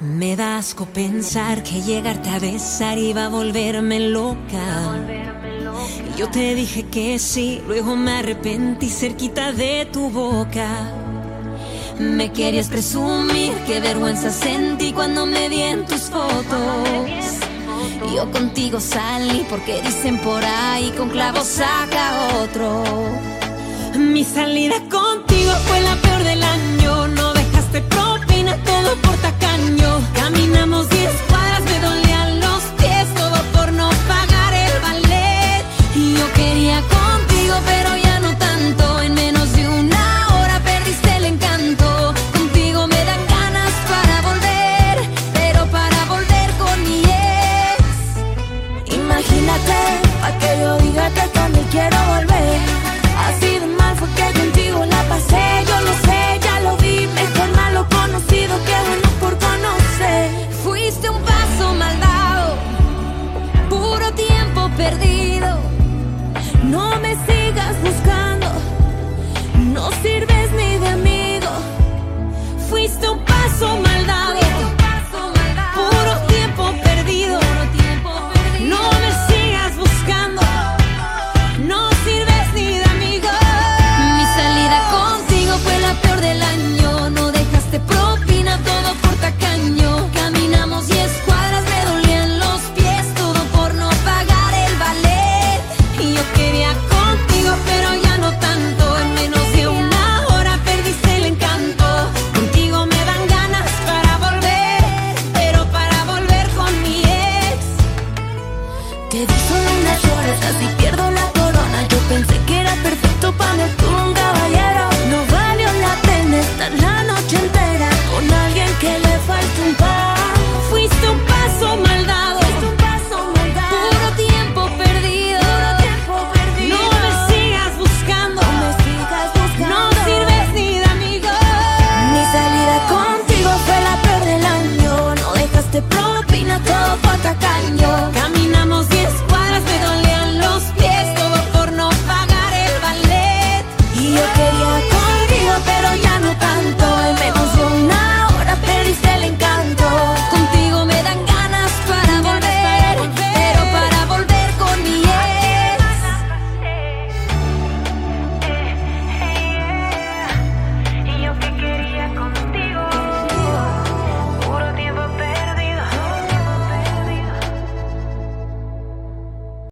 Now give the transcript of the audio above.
Me da asco pensar que llegarte a besar iba a volverme loca. Y yo te dije que sí, luego me arrepentí cerquita de tu boca. Me querías presumir, qué vergüenza sentí cuando me vi en tus fotos. Yo contigo salí porque dicen por ahí con clavos saca otro. Mi salida contigo fue la perdido. No me sigas buscando.